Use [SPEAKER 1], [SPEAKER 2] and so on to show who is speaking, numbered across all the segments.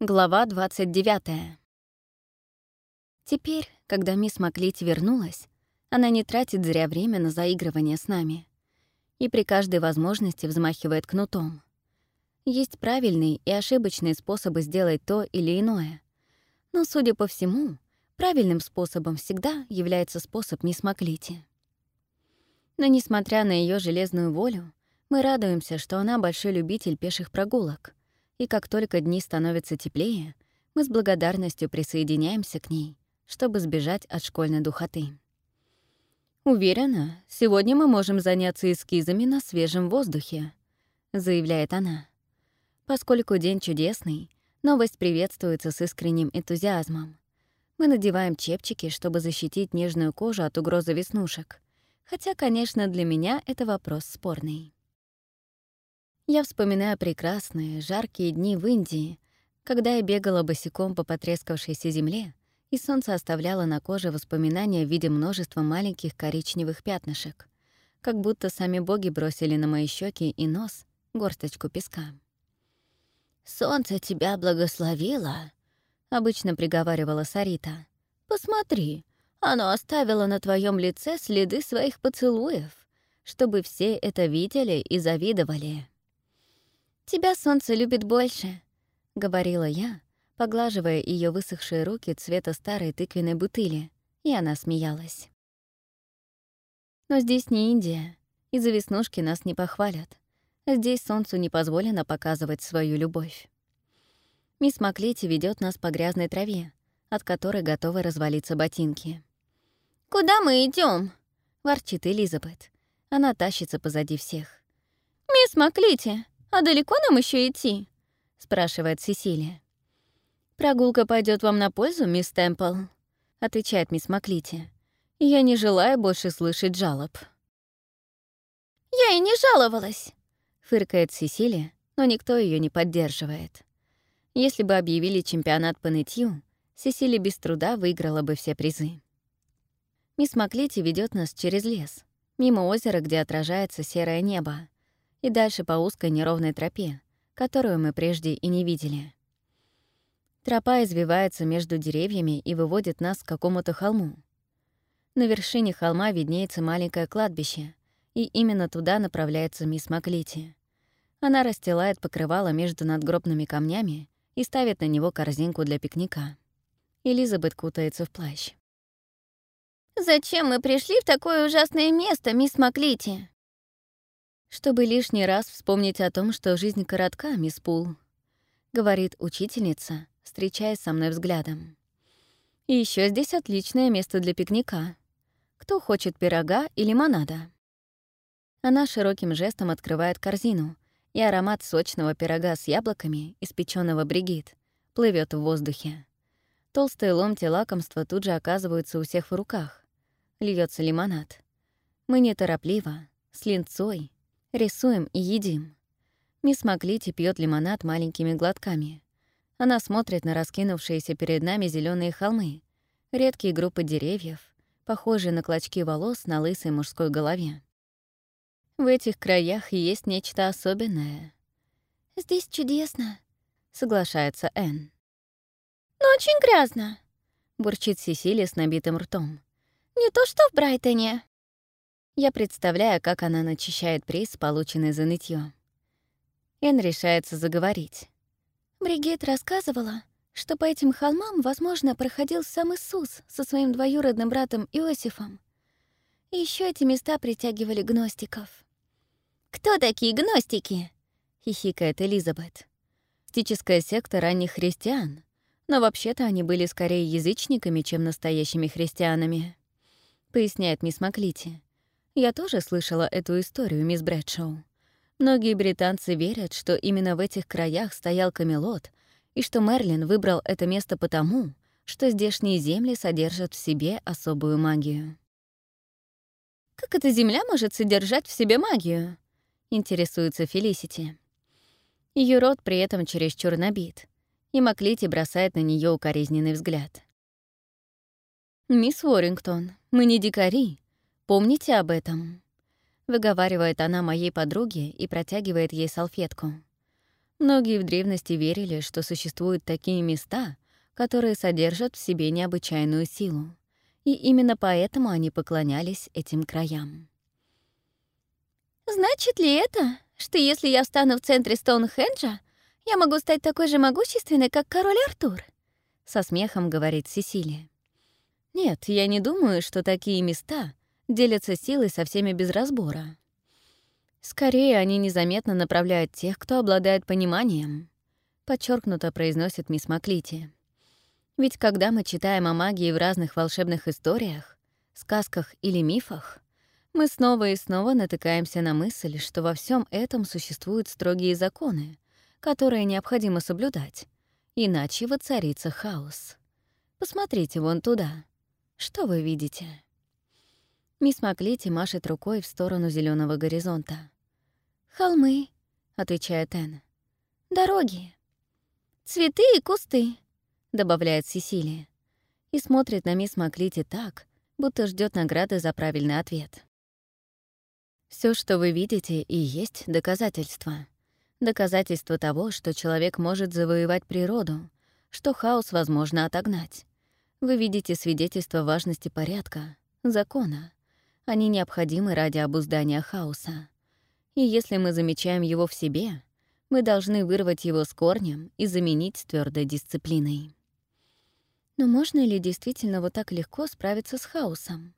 [SPEAKER 1] Глава 29. Теперь, когда мисс Маклити вернулась, она не тратит зря время на заигрывание с нами и при каждой возможности взмахивает кнутом. Есть правильные и ошибочные способы сделать то или иное. Но, судя по всему, правильным способом всегда является способ мисс Маклити. Но, несмотря на ее железную волю, мы радуемся, что она большой любитель пеших прогулок — и как только дни становятся теплее, мы с благодарностью присоединяемся к ней, чтобы сбежать от школьной духоты. «Уверена, сегодня мы можем заняться эскизами на свежем воздухе», — заявляет она. Поскольку день чудесный, новость приветствуется с искренним энтузиазмом. Мы надеваем чепчики, чтобы защитить нежную кожу от угрозы веснушек. Хотя, конечно, для меня это вопрос спорный. Я вспоминаю прекрасные, жаркие дни в Индии, когда я бегала босиком по потрескавшейся земле, и солнце оставляло на коже воспоминания в виде множества маленьких коричневых пятнышек, как будто сами боги бросили на мои щеки и нос горсточку песка. «Солнце тебя благословило», — обычно приговаривала Сарита. «Посмотри, оно оставило на твоем лице следы своих поцелуев, чтобы все это видели и завидовали». «Тебя солнце любит больше», — говорила я, поглаживая ее высохшие руки цвета старой тыквенной бутыли, и она смеялась. Но здесь не Индия, и за веснушки нас не похвалят. Здесь солнцу не позволено показывать свою любовь. Мисс Маклети ведет нас по грязной траве, от которой готовы развалиться ботинки. «Куда мы идем? ворчит Элизабет. Она тащится позади всех. «Мисс Маклити, «А далеко нам еще идти?» — спрашивает Сесилия. «Прогулка пойдет вам на пользу, мисс Темпл», — отвечает мисс Маклити. «Я не желаю больше слышать жалоб». «Я и не жаловалась», — фыркает Сесилия, но никто ее не поддерживает. Если бы объявили чемпионат по нытью, Сесилия без труда выиграла бы все призы. Мисс Маклити ведет нас через лес, мимо озера, где отражается серое небо, и дальше по узкой неровной тропе, которую мы прежде и не видели. Тропа извивается между деревьями и выводит нас к какому-то холму. На вершине холма виднеется маленькое кладбище, и именно туда направляется мисс Маклити. Она расстилает покрывало между надгробными камнями и ставит на него корзинку для пикника. Элизабет кутается в плащ. «Зачем мы пришли в такое ужасное место, мисс Маклити?» Чтобы лишний раз вспомнить о том, что жизнь коротка, мисс Пул», — говорит учительница, встречаясь со мной взглядом. «И еще здесь отличное место для пикника. Кто хочет пирога и лимонада?» Она широким жестом открывает корзину, и аромат сочного пирога с яблоками, испеченного бригит, плывет в воздухе. Толстые ломти лакомства тут же оказываются у всех в руках. Льется лимонад. Мы неторопливо, с линцой, Рисуем и едим. Мисс Маклити пьет лимонад маленькими глотками. Она смотрит на раскинувшиеся перед нами зеленые холмы, редкие группы деревьев, похожие на клочки волос на лысой мужской голове. В этих краях есть нечто особенное. «Здесь чудесно», — соглашается Энн. «Но очень грязно», — бурчит Сесилия с набитым ртом. «Не то что в Брайтоне». Я представляю, как она начищает приз, полученный за нытье. Эн решается заговорить. Бригет рассказывала, что по этим холмам, возможно, проходил сам Иисус со своим двоюродным братом Иосифом. И еще эти места притягивали гностиков. «Кто такие гностики?» — хихикает Элизабет. «Стическая секта ранних христиан. Но вообще-то они были скорее язычниками, чем настоящими христианами», — поясняет мисс Маклити. Я тоже слышала эту историю, мисс Брэдшоу. Многие британцы верят, что именно в этих краях стоял Камелот, и что Мерлин выбрал это место потому, что здешние земли содержат в себе особую магию. «Как эта земля может содержать в себе магию?» — интересуется Фелисити. Ее рот при этом чересчур набит, и Маклити бросает на нее укоризненный взгляд. «Мисс Уоррингтон, мы не дикари, Помните об этом», — выговаривает она моей подруге и протягивает ей салфетку. Многие в древности верили, что существуют такие места, которые содержат в себе необычайную силу. И именно поэтому они поклонялись этим краям.
[SPEAKER 2] «Значит ли это, что если я встану в центре Стоунхенджа, я могу стать такой же могущественной, как король Артур?»
[SPEAKER 1] — со смехом говорит Сесилия. «Нет, я не думаю, что такие места делятся силой со всеми без разбора. Скорее, они незаметно направляют тех, кто обладает пониманием», — подчеркнуто произносит мисс Маклити. Ведь когда мы читаем о магии в разных волшебных историях, сказках или мифах, мы снова и снова натыкаемся на мысль, что во всем этом существуют строгие законы, которые необходимо соблюдать, иначе воцарится хаос. Посмотрите вон туда. Что вы видите? Мисс Маклити машет рукой в сторону зеленого горизонта.
[SPEAKER 2] «Холмы», —
[SPEAKER 1] отвечает Энн.
[SPEAKER 2] «Дороги. Цветы и кусты.
[SPEAKER 1] — добавляет Сесилия. И смотрит на мисс Маклити так, будто ждет награды за правильный ответ. Все, что вы видите, и есть доказательство. Доказательство того, что человек может завоевать природу, что хаос возможно отогнать. Вы видите свидетельство важности порядка, закона. Они необходимы ради обуздания хаоса. И если мы замечаем его в себе, мы должны вырвать его с корнем и заменить твердой дисциплиной. Но можно ли действительно вот так легко справиться с хаосом?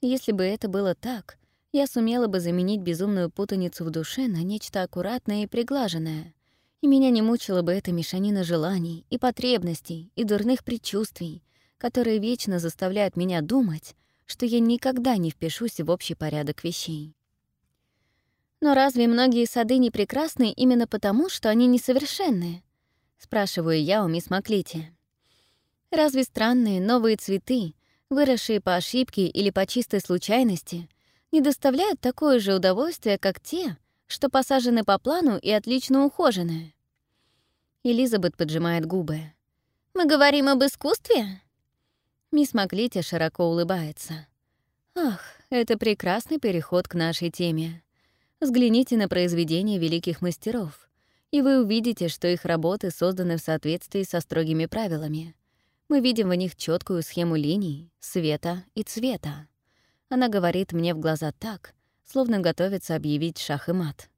[SPEAKER 1] Если бы это было так, я сумела бы заменить безумную путаницу в душе на нечто аккуратное и приглаженное, и меня не мучила бы эта мешанина желаний и потребностей и дурных предчувствий, которые вечно заставляют меня думать, что я никогда не впишусь в общий порядок вещей.
[SPEAKER 2] «Но разве многие сады не прекрасны именно потому, что они несовершенны?» — спрашиваю я у мисс Маклити.
[SPEAKER 1] Разве странные новые цветы, выросшие по ошибке или по чистой случайности, не доставляют такое же удовольствие, как те, что посажены по плану и отлично ухожены? Элизабет поджимает губы.
[SPEAKER 2] «Мы говорим об искусстве?»
[SPEAKER 1] Мисс Маклити широко улыбается. «Ах, это прекрасный переход к нашей теме. Взгляните на произведения великих мастеров, и вы увидите, что их работы созданы в соответствии со строгими правилами. Мы видим в них четкую схему линий, света и цвета. Она говорит мне в глаза так, словно готовится объявить шах и мат.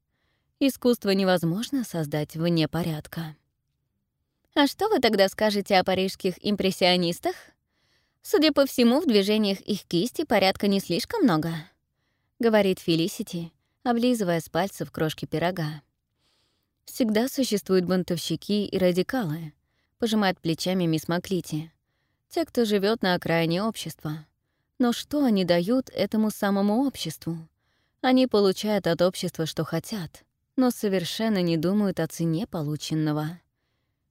[SPEAKER 1] Искусство невозможно создать вне порядка.
[SPEAKER 2] А что вы тогда скажете о парижских импрессионистах? Судя по всему, в движениях их кисти порядка не слишком много,
[SPEAKER 1] говорит Фелисити, облизывая с пальцев крошки пирога. Всегда существуют бунтовщики и радикалы, пожимает плечами мисс Маклити. Те, кто живет на окраине общества. Но что они дают этому самому обществу? Они получают от общества, что хотят, но совершенно не думают о цене полученного.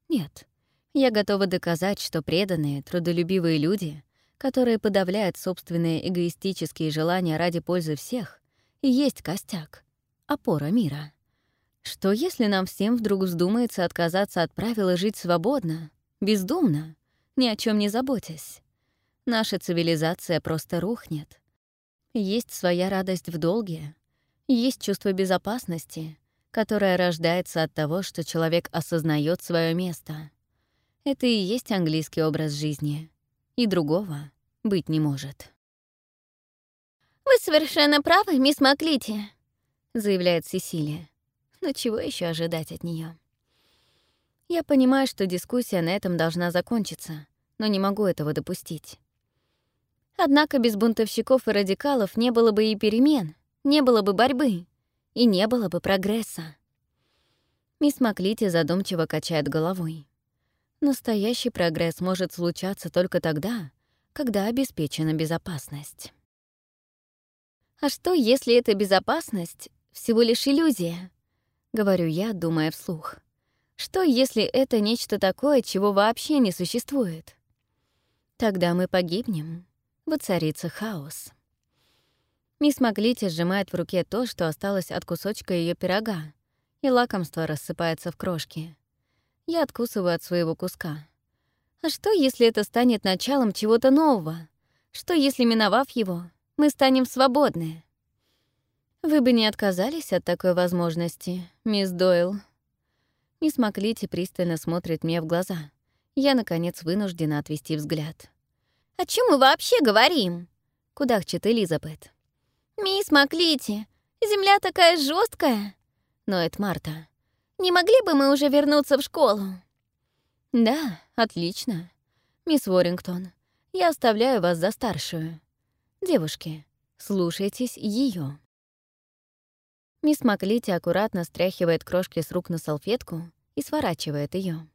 [SPEAKER 1] Нет, я готова доказать, что преданные, трудолюбивые люди, которые подавляют собственные эгоистические желания ради пользы всех, и есть костяк, опора мира. Что если нам всем вдруг вздумается отказаться от правила жить свободно, бездумно, ни о чем не заботясь? Наша цивилизация просто рухнет. Есть своя радость в долге, есть чувство безопасности, которое рождается от того, что человек осознает свое место. Это и есть английский образ жизни, и другого быть не может.
[SPEAKER 2] «Вы совершенно правы, мисс Маклити», — заявляет Сесилия.
[SPEAKER 1] Но чего еще ожидать от нее? Я понимаю, что дискуссия на этом должна закончиться, но не могу этого допустить. Однако без бунтовщиков и радикалов не было бы и перемен, не было бы борьбы, и не было бы прогресса. Мисс Маклити задумчиво качает головой. Настоящий прогресс может случаться только тогда, когда обеспечена безопасность.
[SPEAKER 2] А что, если эта безопасность — всего лишь иллюзия?
[SPEAKER 1] — говорю я, думая вслух. «Что, если это нечто такое, чего вообще не существует?» Тогда мы погибнем. Воцарится хаос. Мисс Маглити сжимает в руке то, что осталось от кусочка ее пирога, и лакомство рассыпается в крошки. Я откусываю от своего куска. А что, если это станет началом чего-то нового? Что, если, миновав его, мы станем свободны? Вы бы не отказались от такой возможности, мисс Дойл? Мисс Маклити пристально смотрит мне в глаза. Я, наконец, вынуждена отвести взгляд.
[SPEAKER 2] «О чем мы вообще говорим?»
[SPEAKER 1] — кудахчет Элизабет.
[SPEAKER 2] «Мисс Маклити, земля такая жесткая,
[SPEAKER 1] ноет Марта.
[SPEAKER 2] «Не могли бы мы уже вернуться в школу?»
[SPEAKER 1] «Да, отлично. Мисс Уоррингтон, я оставляю вас за старшую. Девушки, слушайтесь ее. Мисс Маклити аккуратно стряхивает крошки с рук на салфетку и сворачивает ее.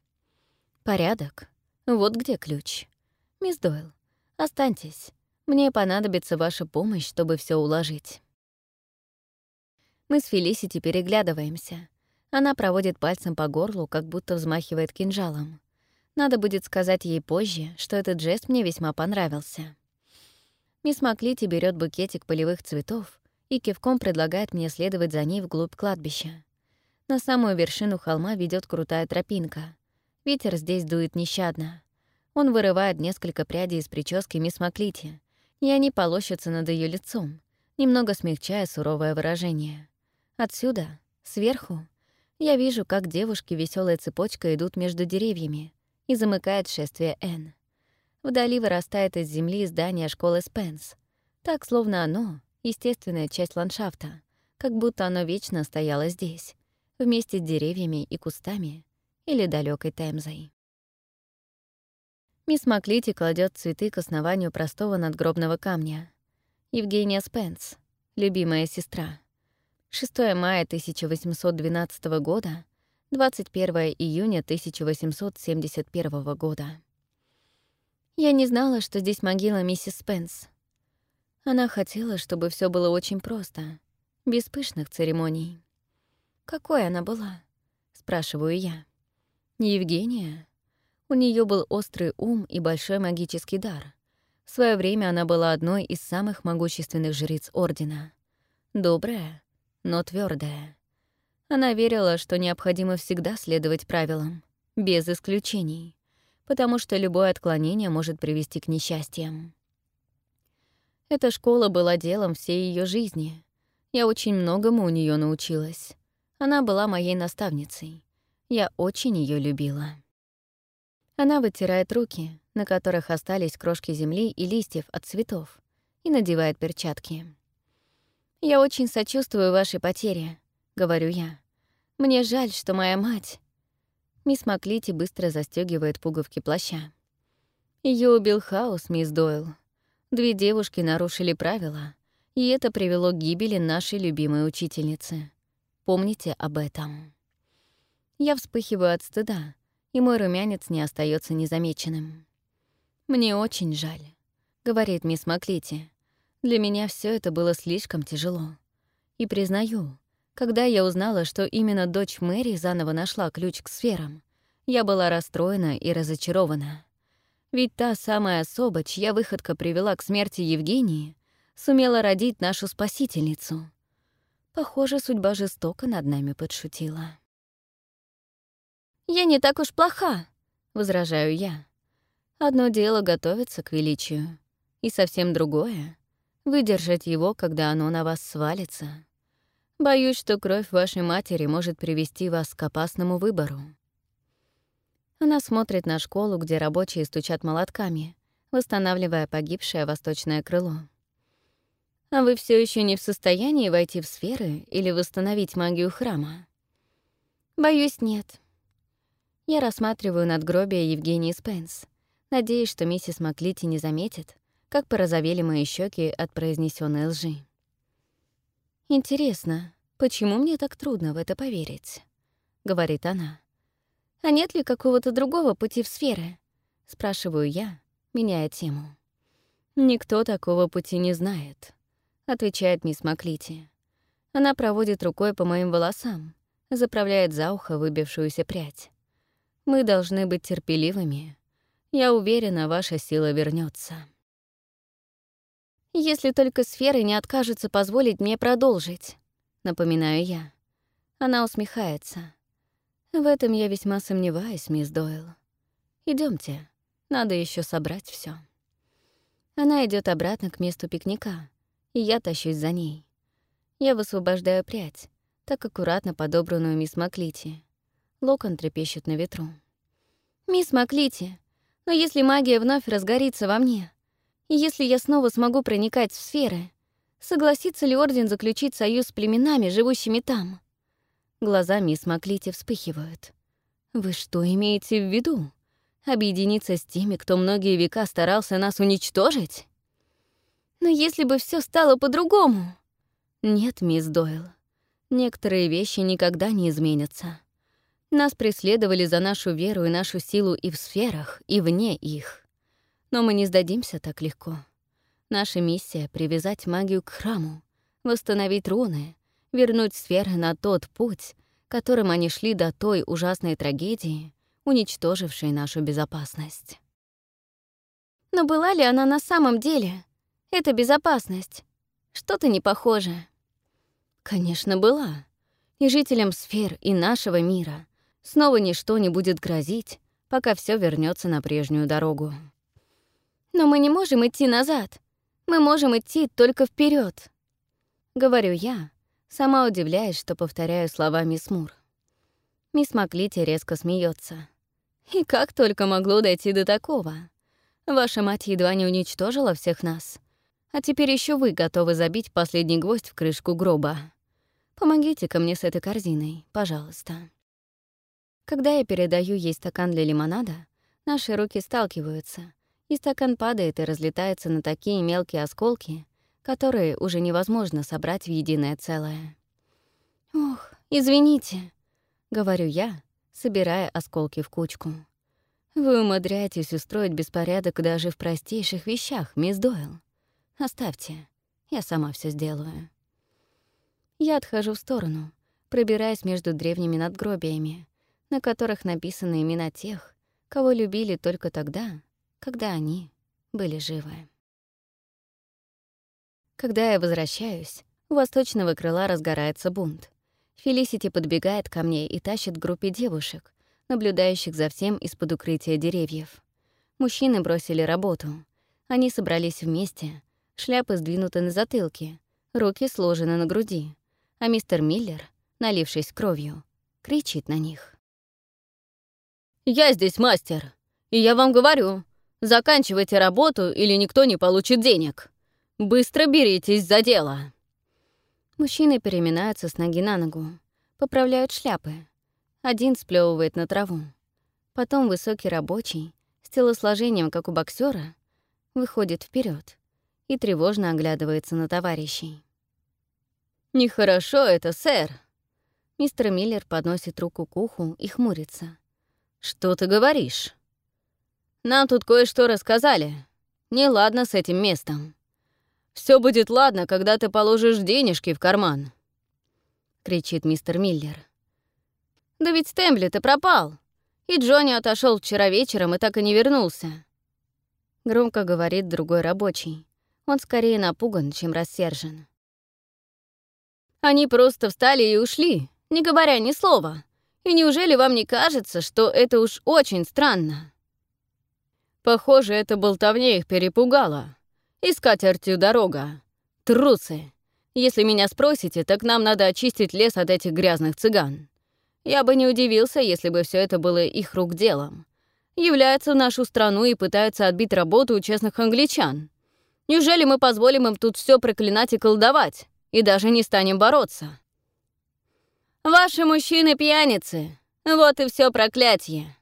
[SPEAKER 1] Порядок. Вот где ключ. Мисс Дойл, останьтесь. Мне понадобится ваша помощь, чтобы все уложить. Мы с Фелисити переглядываемся. Она проводит пальцем по горлу, как будто взмахивает кинжалом. Надо будет сказать ей позже, что этот жест мне весьма понравился. Мисс Маклити берет букетик полевых цветов и кивком предлагает мне следовать за ней вглубь кладбища. На самую вершину холма ведет крутая тропинка. Ветер здесь дует нещадно. Он вырывает несколько прядей из прически мисс Маклити, и они полощутся над ее лицом, немного смягчая суровое выражение. Отсюда, сверху, я вижу, как девушки веселой цепочкой идут между деревьями и замыкает шествие Н. Вдали вырастает из земли здание школы Спенс, так словно оно естественная часть ландшафта, как будто оно вечно стояло здесь, вместе с деревьями и кустами или далекой Темзой. Мисс Маклити кладет цветы к основанию простого надгробного камня. Евгения Спенс, любимая сестра. 6 мая 1812 года, 21 июня 1871 года. Я не знала, что здесь могила миссис Спенс. Она хотела, чтобы все было очень просто, без пышных церемоний. «Какой она была?» — спрашиваю я. «Евгения?» У нее был острый ум и большой магический дар. В свое время она была одной из самых могущественных жриц Ордена. Добрая, но твердая. Она верила, что необходимо всегда следовать правилам, без исключений, потому что любое отклонение может привести к несчастьям. Эта школа была делом всей ее жизни. Я очень многому у нее научилась. Она была моей наставницей. Я очень ее любила. Она вытирает руки, на которых остались крошки земли и листьев от цветов, и надевает перчатки. «Я очень сочувствую вашей потере», — говорю я. «Мне жаль, что моя мать...» Мисс Маклити быстро застегивает пуговки плаща. Ее убил хаос, мисс Дойл. Две девушки нарушили правила, и это привело к гибели нашей любимой учительницы. Помните об этом. Я вспыхиваю от стыда, и мой румянец не остается незамеченным. «Мне очень жаль», — говорит мисс Маклити. «Для меня все это было слишком тяжело. И признаю, когда я узнала, что именно дочь Мэри заново нашла ключ к сферам, я была расстроена и разочарована. Ведь та самая особа, чья выходка привела к смерти Евгении, сумела родить нашу спасительницу. Похоже, судьба жестоко над нами подшутила.
[SPEAKER 2] «Я не так уж плоха», — возражаю я.
[SPEAKER 1] Одно дело готовиться к величию, и совсем другое — выдержать его, когда оно на вас свалится. Боюсь, что кровь вашей матери может привести вас к опасному выбору. Она смотрит на школу, где рабочие стучат молотками, восстанавливая погибшее восточное крыло. А вы все еще не в состоянии войти в сферы или восстановить магию храма?
[SPEAKER 2] Боюсь, нет.
[SPEAKER 1] Я рассматриваю надгробие Евгении Спенс, надеясь, что миссис Маклити не заметит, как порозовели мои щеки от произнесенной лжи. «Интересно, почему мне так трудно в это поверить?» — говорит она.
[SPEAKER 2] А нет ли какого-то другого пути в сферы?
[SPEAKER 1] Спрашиваю я, меняя тему. Никто такого пути не знает, отвечает мисс Маклити. Она проводит рукой по моим волосам, заправляет за ухо выбившуюся прядь. Мы должны быть терпеливыми. Я уверена, ваша сила вернется.
[SPEAKER 2] Если только сферы не откажутся позволить мне продолжить, напоминаю я.
[SPEAKER 1] Она усмехается. В этом я весьма сомневаюсь, мисс Дойл. Идемте, надо еще собрать все. Она идет обратно к месту пикника, и я тащусь за ней. Я высвобождаю прядь, так аккуратно подобранную мисс Маклити. Локон трепещет на ветру.
[SPEAKER 2] «Мисс Маклити, но если магия вновь разгорится во мне, и если я снова смогу проникать в сферы, согласится ли Орден заключить союз с племенами, живущими там?»
[SPEAKER 1] Глаза мисс Маклити вспыхивают. «Вы что имеете в виду? Объединиться с теми, кто многие века старался нас уничтожить?»
[SPEAKER 2] «Но если бы все стало по-другому...»
[SPEAKER 1] «Нет, мисс Дойл, некоторые вещи никогда не изменятся. Нас преследовали за нашу веру и нашу силу и в сферах, и вне их. Но мы не сдадимся так легко. Наша миссия — привязать магию к храму, восстановить руны, вернуть сферы на тот путь, которым они шли до той ужасной трагедии, уничтожившей нашу безопасность.
[SPEAKER 2] Но была ли она на самом деле? Это безопасность. Что-то не похоже.
[SPEAKER 1] Конечно, была. И жителям сфер, и нашего мира снова ничто не будет грозить, пока все вернется на прежнюю дорогу.
[SPEAKER 2] Но мы не можем идти назад. Мы можем идти только вперед.
[SPEAKER 1] Говорю я, сама удивляясь, что повторяю слова мисс Мур. Мисс Маклити резко смеется. И как только могло дойти до такого? Ваша мать едва не уничтожила всех нас. А теперь еще вы готовы забить последний гвоздь в крышку гроба. Помогите-ка мне с этой корзиной, пожалуйста. Когда я передаю ей стакан для лимонада, наши руки сталкиваются, и стакан падает и разлетается на такие мелкие осколки, которые уже невозможно собрать в единое целое.
[SPEAKER 2] «Ох, извините», —
[SPEAKER 1] говорю я, собирая осколки в кучку. «Вы умудряетесь устроить беспорядок даже в простейших вещах, мисс Дойл. Оставьте, я сама все сделаю». Я отхожу в сторону, пробираясь между древними надгробиями, на которых написаны имена тех, кого любили только тогда, когда они были живы. Когда я возвращаюсь, у восточного крыла разгорается бунт. Фелисити подбегает ко мне и тащит к группе девушек, наблюдающих за всем из-под укрытия деревьев. Мужчины бросили работу. Они собрались вместе, шляпы сдвинуты на затылке, руки сложены на груди, а мистер Миллер, налившись кровью, кричит на них.
[SPEAKER 3] «Я здесь мастер, и я вам говорю, Заканчивайте работу, или никто не получит денег. Быстро беритесь за дело!»
[SPEAKER 1] Мужчины переминаются с ноги на ногу, поправляют шляпы. Один сплевывает на траву. Потом высокий рабочий, с телосложением, как у боксера, выходит вперед и тревожно оглядывается на товарищей.
[SPEAKER 3] «Нехорошо это, сэр!»
[SPEAKER 1] Мистер Миллер подносит руку к уху и хмурится.
[SPEAKER 3] «Что ты говоришь?» Нам тут кое-что рассказали. Неладно с этим местом. Все будет ладно, когда ты положишь денежки в карман», — кричит мистер Миллер. «Да ведь Стэмбли-то пропал, и Джонни отошел вчера вечером и так и не вернулся», —
[SPEAKER 1] громко говорит другой рабочий. Он скорее напуган, чем рассержен.
[SPEAKER 3] «Они просто встали и ушли, не говоря ни слова. И неужели вам не кажется, что это уж очень странно?» Похоже, эта болтовня их перепугала. И скатертью дорога. Трусы. Если меня спросите, так нам надо очистить лес от этих грязных цыган. Я бы не удивился, если бы все это было их рук делом. Являются в нашу страну и пытаются отбить работу у честных англичан. Неужели мы позволим им тут все проклинать и колдовать, и даже не станем бороться? Ваши мужчины пьяницы. Вот и все проклятие.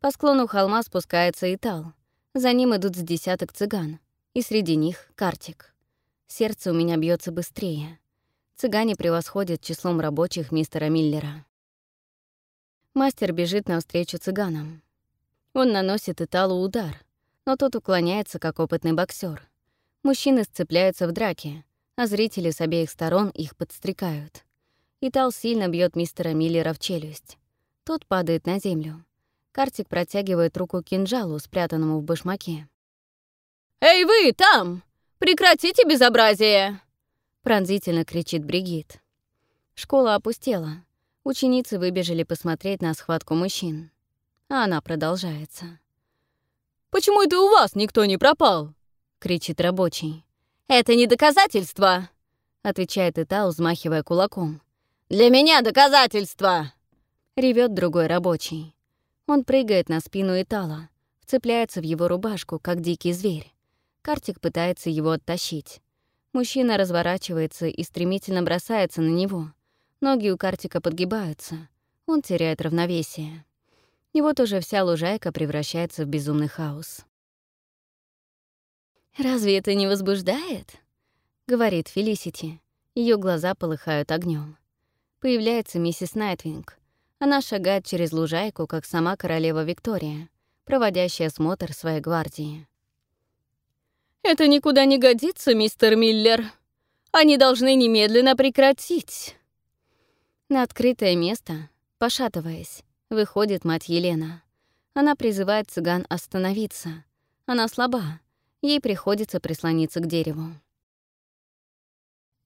[SPEAKER 1] По склону холма спускается Итал. За ним идут с десяток цыган. И среди них — Картик. Сердце у меня бьется быстрее. Цыгане превосходят числом рабочих мистера Миллера. Мастер бежит навстречу цыганам. Он наносит Италу удар, но тот уклоняется, как опытный боксер. Мужчины сцепляются в драке, а зрители с обеих сторон их подстрекают. Итал сильно бьет мистера Миллера в челюсть. Тот падает на землю. Картик протягивает руку к кинжалу, спрятанному в башмаке.
[SPEAKER 3] «Эй, вы там! Прекратите безобразие!»
[SPEAKER 1] Пронзительно кричит Бригит. Школа опустела. Ученицы выбежали посмотреть на схватку мужчин. А она продолжается.
[SPEAKER 3] «Почему это у вас никто не пропал?» — кричит рабочий. «Это не доказательство!» — отвечает Итал, взмахивая кулаком. «Для меня доказательство!»
[SPEAKER 1] Ревет другой рабочий. Он прыгает на спину Итала, вцепляется в его рубашку, как дикий зверь. Картик пытается его оттащить. Мужчина разворачивается и стремительно бросается на него. Ноги у Картика подгибаются. Он теряет равновесие. И вот уже вся лужайка превращается в безумный хаос.
[SPEAKER 2] «Разве это не возбуждает?» — говорит Фелисити. Ее глаза полыхают огнем. Появляется миссис Найтвинг. Она шагает через лужайку, как сама королева Виктория, проводящая осмотр своей гвардии.
[SPEAKER 3] «Это никуда не годится, мистер Миллер. Они должны немедленно прекратить».
[SPEAKER 2] На открытое место, пошатываясь, выходит мать Елена. Она призывает цыган остановиться. Она слаба. Ей приходится прислониться к дереву.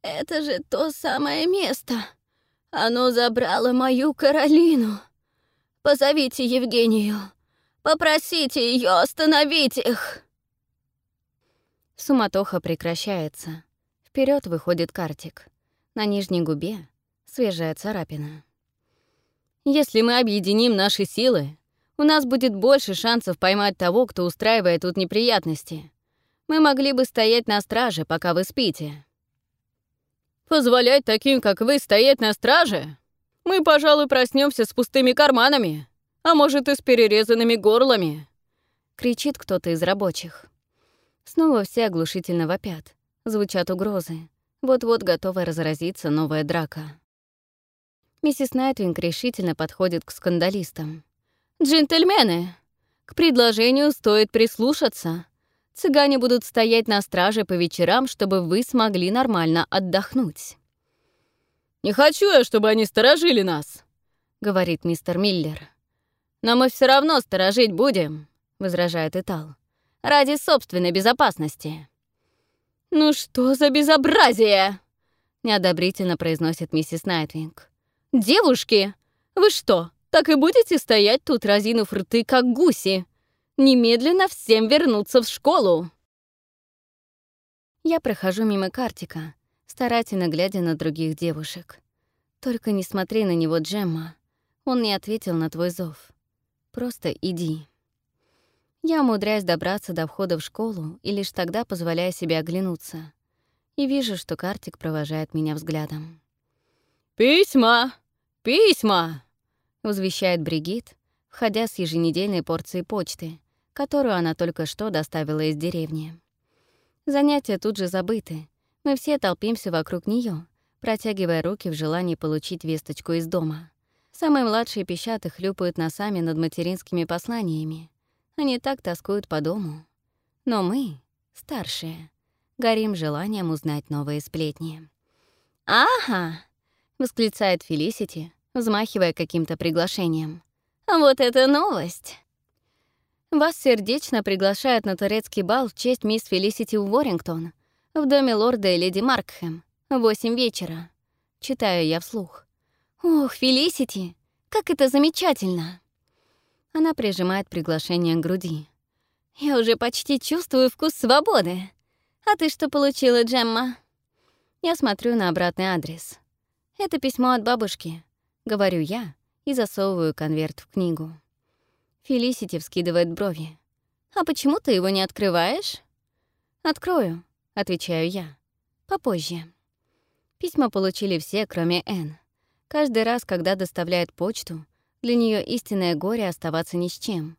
[SPEAKER 3] «Это же то самое место. Оно забрало мою Каролину. Позовите Евгению. Попросите ее остановить их».
[SPEAKER 2] Суматоха прекращается. Вперед выходит картик. На нижней губе свежая царапина.
[SPEAKER 3] «Если мы объединим наши силы, у нас будет больше шансов поймать того, кто устраивает тут неприятности. Мы могли бы стоять на страже, пока вы спите». «Позволять таким, как вы, стоять на страже? Мы, пожалуй, проснемся с пустыми карманами, а может, и с перерезанными горлами», —
[SPEAKER 2] кричит кто-то из рабочих. Снова все оглушительно вопят. Звучат угрозы. Вот-вот готова разразиться новая драка. Миссис Найтвинг решительно подходит к скандалистам.
[SPEAKER 3] «Джентльмены, к предложению стоит прислушаться. Цыгане будут стоять на страже по вечерам, чтобы вы смогли нормально отдохнуть». «Не хочу я, чтобы они сторожили нас», — говорит мистер Миллер. «Но мы все равно сторожить будем», — возражает Итал ради собственной безопасности». «Ну что за безобразие?» — неодобрительно произносит миссис Найтвинг. «Девушки, вы что, так и будете стоять тут, разинув рты, как гуси? Немедленно всем вернуться в школу!»
[SPEAKER 2] Я прохожу мимо Картика, старательно глядя на других девушек. «Только не смотри на него, Джемма. Он не ответил на твой зов. Просто иди». Я умудряюсь добраться до входа в школу и лишь тогда позволяю себе оглянуться. И вижу, что Картик провожает меня взглядом.
[SPEAKER 3] «Письма! Письма!»
[SPEAKER 2] — возвещает Бригит, входя с еженедельной порцией почты, которую она только что доставила из деревни. Занятия тут же забыты. Мы все толпимся вокруг нее, протягивая руки в желании получить весточку из дома. Самые младшие пищат и хлюпают носами над материнскими посланиями. Они так тоскуют по дому. Но мы, старшие, горим желанием узнать новые сплетни.
[SPEAKER 1] «Ага!» — восклицает Фелисити, взмахивая каким-то приглашением. «Вот это новость!»
[SPEAKER 2] Вас сердечно приглашают на турецкий бал в честь мисс Фелисити Уоррингтон в доме лорда и леди Маркхэм восемь вечера. Читаю я вслух. «Ох, Фелисити, как это замечательно!» Она прижимает приглашение к груди.
[SPEAKER 1] «Я уже почти чувствую вкус свободы. А ты что получила, Джемма?»
[SPEAKER 2] Я смотрю на обратный адрес. «Это письмо от бабушки», — говорю я и засовываю конверт в книгу. Фелисити вскидывает брови.
[SPEAKER 1] «А почему ты его не открываешь?»
[SPEAKER 2] «Открою», — отвечаю я. «Попозже». Письма получили все, кроме Н. Каждый раз, когда доставляет почту, для нее истинное горе оставаться ни с чем.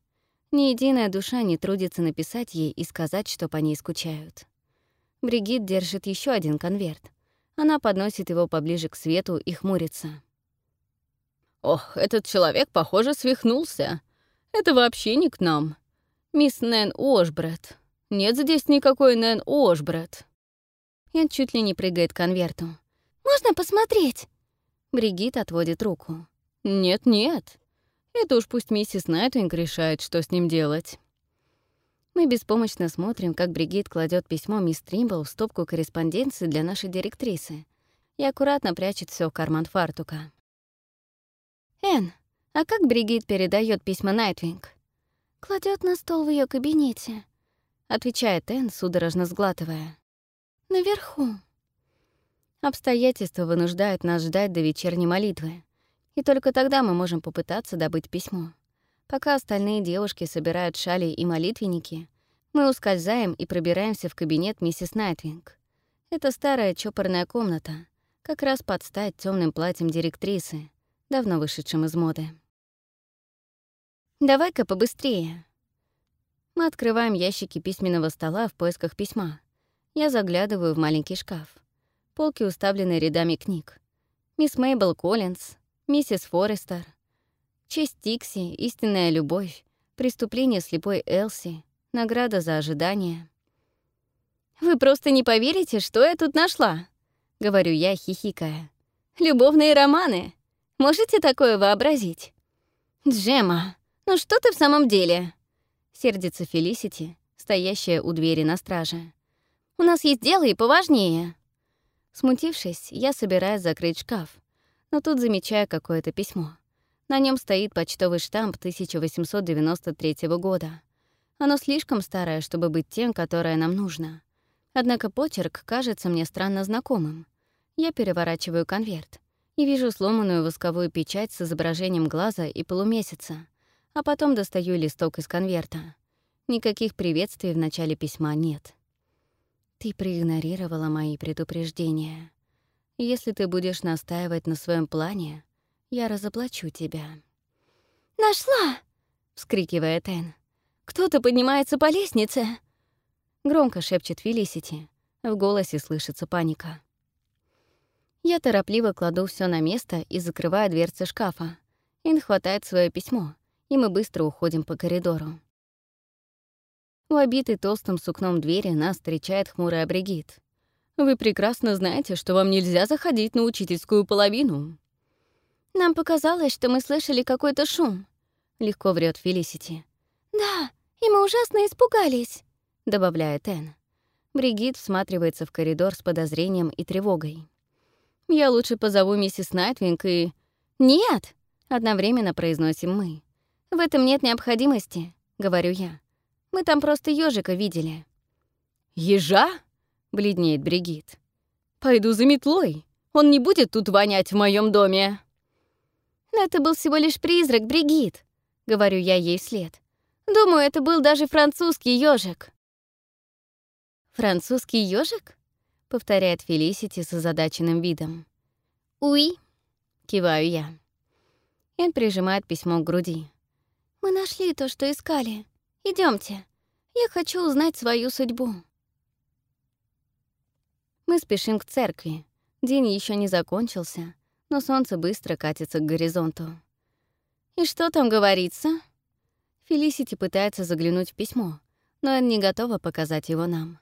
[SPEAKER 2] Ни единая душа не трудится написать ей и сказать, что по ней скучают. Бригит держит еще один конверт. Она подносит его поближе к свету и хмурится.
[SPEAKER 3] «Ох, этот человек, похоже, свихнулся. Это вообще не к нам. Мисс Нэн Ошбред. Нет здесь никакой Нэн Ошбред».
[SPEAKER 2] Ян чуть ли не прыгает к конверту.
[SPEAKER 1] «Можно посмотреть?»
[SPEAKER 2] Бригит отводит руку.
[SPEAKER 3] «Нет-нет. Это уж пусть миссис Найтвинг решает, что с ним делать».
[SPEAKER 2] Мы беспомощно смотрим, как Бригит кладет письмо мисс Тримбл в стопку корреспонденции для нашей директрисы и аккуратно прячет все в карман фартука.
[SPEAKER 1] «Энн, а как Бригит передает письма Найтвинг?»
[SPEAKER 2] Кладет на стол в ее кабинете», — отвечает Энн, судорожно сглатывая. «Наверху». Обстоятельства вынуждают нас ждать до вечерней молитвы,
[SPEAKER 1] И только тогда мы можем попытаться добыть письмо. Пока остальные девушки собирают шали и молитвенники, мы ускользаем и пробираемся в кабинет миссис Найтвинг. Это старая чопорная комната, как раз под стать темным платьем директрисы, давно вышедшим из моды. «Давай-ка побыстрее». Мы открываем ящики письменного стола в поисках письма. Я заглядываю в маленький шкаф. Полки уставлены рядами книг. Мисс Мейбл Коллинз, миссис Форестер, Честь Тикси, истинная любовь, преступление слепой Элси, награда за ожидание. «Вы просто не поверите, что я тут нашла», — говорю я, хихикая. «Любовные романы. Можете такое вообразить?» «Джема, ну что ты в самом деле?» — сердится Фелисити, стоящая у двери на страже. «У нас есть дело и поважнее». Смутившись, я собираюсь закрыть шкаф, но тут замечаю какое-то письмо. На нем стоит почтовый штамп 1893 года. Оно слишком старое, чтобы быть тем, которое нам нужно. Однако почерк кажется мне странно знакомым. Я переворачиваю конверт и вижу сломанную восковую печать с изображением глаза и полумесяца, а потом достаю листок из конверта. Никаких приветствий в начале письма нет. Ты проигнорировала мои предупреждения. Если ты будешь настаивать на своем плане, я разоблачу тебя. «Нашла!» — вскрикивает Энн. «Кто-то поднимается по лестнице!» Громко шепчет Фелисити. В голосе слышится паника. Я торопливо кладу все на место и закрываю дверцы шкафа. Ин хватает свое письмо, и мы быстро уходим по коридору. У обитой толстым сукном двери нас встречает хмурая Бригит. «Вы прекрасно знаете, что вам нельзя заходить на учительскую половину». «Нам показалось, что мы слышали какой-то шум», — легко врет Фелисити. «Да, и мы ужасно испугались», — добавляет Энн. Бригит всматривается в коридор с подозрением и тревогой. «Я лучше позову миссис Найтвинг и...» «Нет!» — одновременно произносим мы. «В этом нет необходимости», — говорю я. «Мы там просто ежика видели».
[SPEAKER 3] «Ежа?» — бледнеет Бригит. «Пойду за метлой. Он не будет тут вонять в моем доме».
[SPEAKER 2] «Но это был всего лишь призрак, Бригит», — говорю я ей вслед. Думаю, это был даже французский ежик.
[SPEAKER 1] «Французский ежик? повторяет Фелисити с озадаченным видом.
[SPEAKER 2] «Уи», —
[SPEAKER 1] киваю я. Эн прижимает письмо к груди.
[SPEAKER 2] «Мы нашли то, что искали. Идемте. Я хочу узнать свою судьбу».
[SPEAKER 1] Мы спешим к церкви. День еще не закончился, но солнце быстро катится к горизонту. «И что там говорится?» Фелисити пытается заглянуть в письмо, но Энн не готова показать его нам.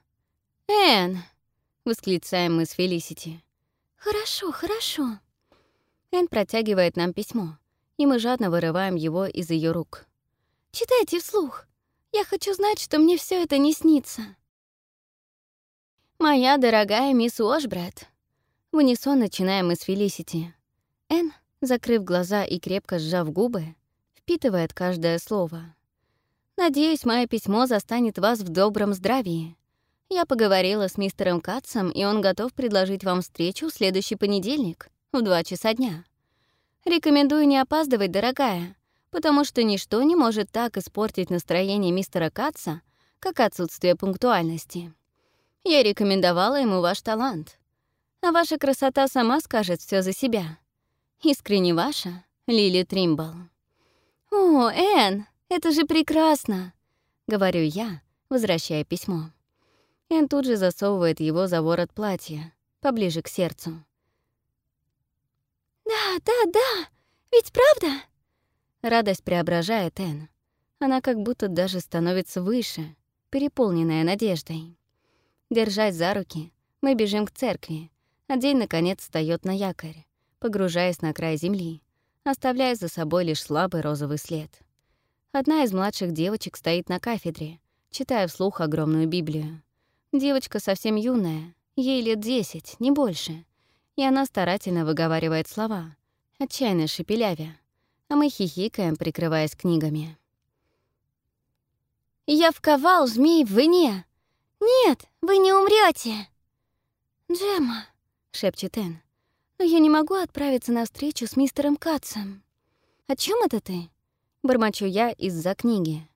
[SPEAKER 2] «Энн!»
[SPEAKER 1] — восклицаем мы с Фелисити.
[SPEAKER 2] «Хорошо, хорошо».
[SPEAKER 1] Энн протягивает нам письмо, и мы жадно вырываем его из ее рук.
[SPEAKER 2] «Читайте вслух. Я хочу знать, что мне все это не снится».
[SPEAKER 1] «Моя дорогая мисс Уошбрэд», — в унисон начинаем мы с Фелисити. Энн, закрыв глаза и крепко сжав губы, впитывает каждое слово. «Надеюсь, мое письмо застанет вас в добром здравии. Я поговорила с мистером Катсом, и он готов предложить вам встречу в следующий понедельник в два часа дня. Рекомендую не опаздывать, дорогая, потому что ничто не может так испортить настроение мистера Катса, как отсутствие пунктуальности. Я рекомендовала ему ваш талант. А ваша красота сама скажет все за себя. Искренне ваша, Лили Тримбл.
[SPEAKER 2] «О, Энн, это же прекрасно!»
[SPEAKER 1] — говорю я, возвращая письмо. Энн тут же засовывает его за ворот платья, поближе к сердцу.
[SPEAKER 2] «Да, да, да, ведь правда?»
[SPEAKER 1] Радость преображает Энн. Она как будто даже становится выше, переполненная надеждой. Держась за руки, мы бежим к церкви, а день, наконец, встаёт на якорь, погружаясь на край земли, оставляя за собой лишь слабый розовый след. Одна из младших девочек стоит на кафедре, читая вслух огромную Библию. Девочка совсем юная, ей лет десять, не больше, и она старательно выговаривает слова, отчаянно шепелявя, а мы хихикаем, прикрываясь книгами.
[SPEAKER 2] «Я вковал змей в вине! Нет, вы не умрете. «Джемма», — шепчет Энн, но я не могу отправиться на встречу с мистером Катсом. О чем это ты? Бормочу я из-за книги.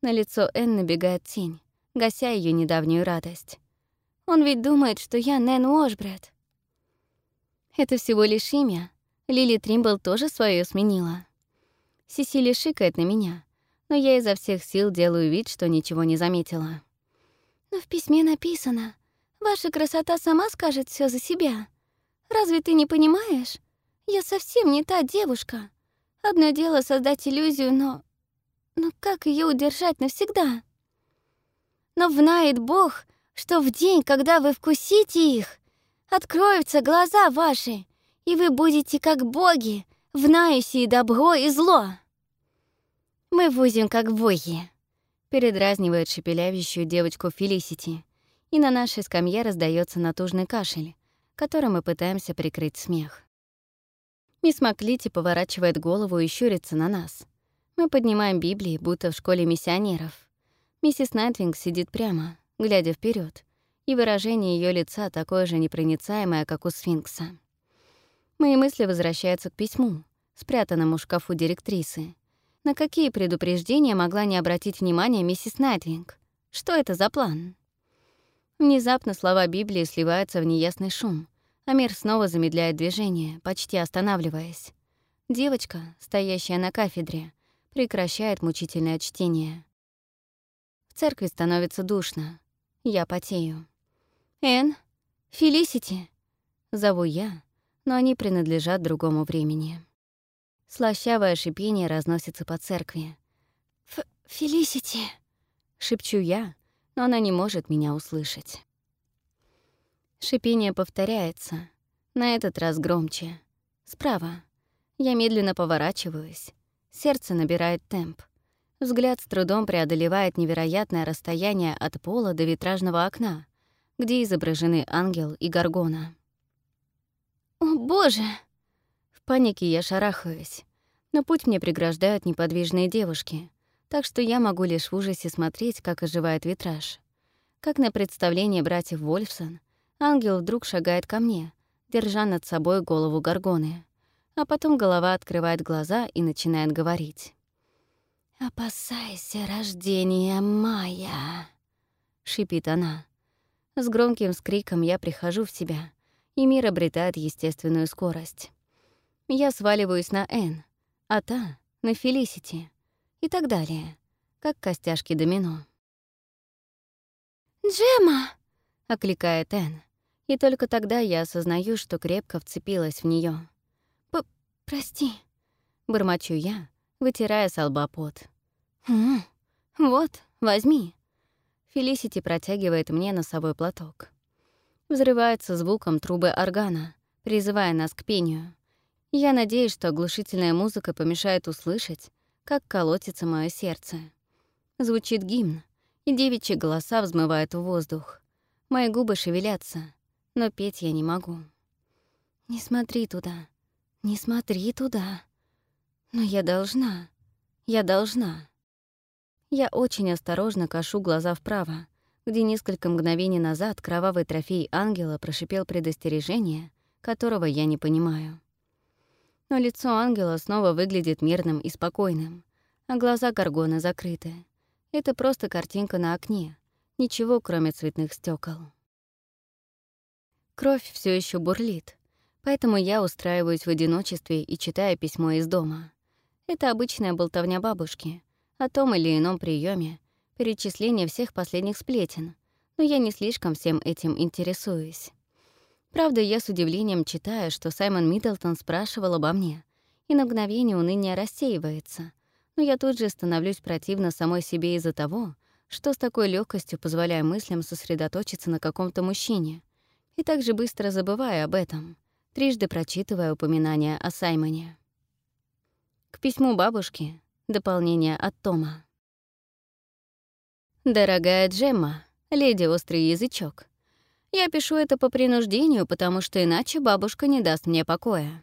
[SPEAKER 2] На лицо Энн набегает тень, гася ее недавнюю радость. Он ведь думает, что я Нэн Уошбред. Это всего лишь имя. Лили Тримбл тоже свое сменила. Сесили шикает на меня, но я изо всех сил делаю вид, что ничего не заметила. Но в письме написано, «Ваша красота сама скажет все за себя. Разве ты не понимаешь? Я совсем не та девушка. Одно дело создать иллюзию, но... Но как ее удержать навсегда? Но внает Бог, что в день, когда вы вкусите их, откроются глаза ваши, и вы будете как боги, внающие добро и зло. Мы возим как боги, передразнивает шепелявящую девочку Фелисити, и на нашей скамье раздается натужный кашель, которым мы пытаемся прикрыть смех. Мисс Маклити поворачивает голову и щурится на нас. Мы поднимаем Библии, будто в школе миссионеров. Миссис Найтвинг сидит прямо, глядя вперед, и выражение ее лица такое же непроницаемое, как у сфинкса. Мои мысли возвращаются к письму, спрятанному в шкафу директрисы. На какие предупреждения могла не обратить внимания миссис Найтвинг? Что это за план? Внезапно слова Библии сливаются в неясный шум, а мир снова замедляет движение, почти останавливаясь. Девочка, стоящая на кафедре, прекращает мучительное чтение. В церкви становится душно. Я потею. «Энн? Фелисити?» Зову я, но они принадлежат другому времени. Слащавое шипение разносится по церкви. Ф «Фелисити!» — шепчу я, но она не может меня услышать. Шипение повторяется, на этот раз громче. Справа. Я медленно поворачиваюсь. Сердце набирает темп. Взгляд с трудом преодолевает невероятное расстояние от пола до витражного окна, где изображены ангел и горгона. «О, боже!» В панике я шарахаюсь, но путь мне преграждают неподвижные девушки, так что я могу лишь в ужасе смотреть, как оживает витраж. Как на представлении братьев Вольфсон, ангел вдруг шагает ко мне, держа над собой голову горгоны, а потом голова открывает глаза и начинает говорить. «Опасайся рождения Майя», — шипит она. С громким скриком я прихожу в себя, и мир обретает естественную скорость. Я сваливаюсь на Н, а та — на Фелисити и так далее, как костяшки домино. «Джема!» — окликает Н, и только тогда я осознаю, что крепко вцепилась в нее. «Прости», — бормочу я, вытирая с лба пот. «М вот, возьми». Фелисити протягивает мне носовой платок. Взрывается звуком трубы органа, призывая нас к пению. Я надеюсь, что оглушительная музыка помешает услышать, как колотится мое сердце. Звучит гимн, и девичьи голоса взмывают в воздух. Мои губы шевелятся, но петь я не могу. «Не смотри туда, не смотри туда. Но я должна, я должна». Я очень осторожно кашу глаза вправо, где несколько мгновений назад кровавый трофей ангела прошипел предостережение, которого я не понимаю. Но лицо ангела снова выглядит мирным и спокойным, а глаза Гаргона закрыты. Это просто картинка на окне, ничего, кроме цветных стекол. Кровь все еще бурлит, поэтому я устраиваюсь в одиночестве и читаю письмо из дома. Это обычная болтовня бабушки, о том или ином приеме, перечисление всех последних сплетен, но я не слишком всем этим интересуюсь. Правда, я с удивлением читаю, что Саймон Миддлтон спрашивал обо мне, и на мгновение уныние рассеивается, но я тут же становлюсь противно самой себе из-за того, что с такой легкостью позволяю мыслям сосредоточиться на каком-то мужчине, и так же быстро забываю об этом, трижды прочитывая упоминания о Саймоне. К письму бабушки Дополнение от Тома. «Дорогая Джемма, леди Острый Язычок, я пишу это по принуждению, потому что иначе бабушка не даст мне покоя.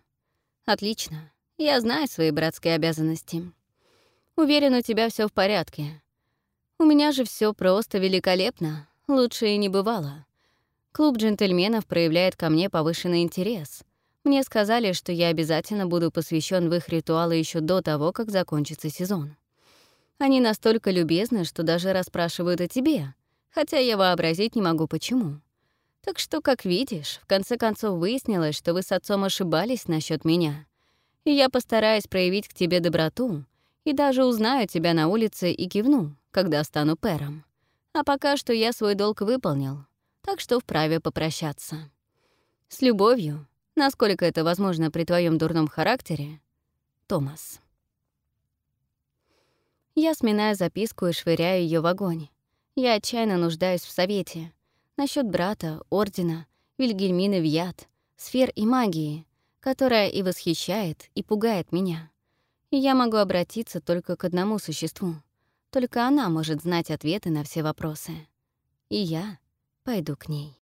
[SPEAKER 2] Отлично, я знаю свои братские обязанности. Уверен, у тебя все в порядке. У меня же все просто великолепно, лучше и не бывало. Клуб джентльменов проявляет ко мне повышенный интерес.
[SPEAKER 1] Мне сказали, что я обязательно буду посвящен в их ритуалы еще до того, как закончится сезон. Они настолько любезны, что даже расспрашивают о тебе, хотя я вообразить не могу, почему. Так что, как видишь, в конце концов выяснилось, что вы с отцом ошибались насчет меня. И я постараюсь проявить к тебе доброту и даже узнаю тебя на улице и кивну, когда стану пэром. А пока что я свой долг выполнил, так что вправе попрощаться. С любовью, насколько это возможно при твоем дурном характере, Томас. Я сминаю записку и швыряю ее в огонь. Я отчаянно нуждаюсь в совете — насчет брата, ордена, Вильгельмины Вьят, сфер и магии, которая и восхищает, и пугает меня. И я могу обратиться только к одному существу. Только она может знать ответы на все вопросы. И я пойду к ней.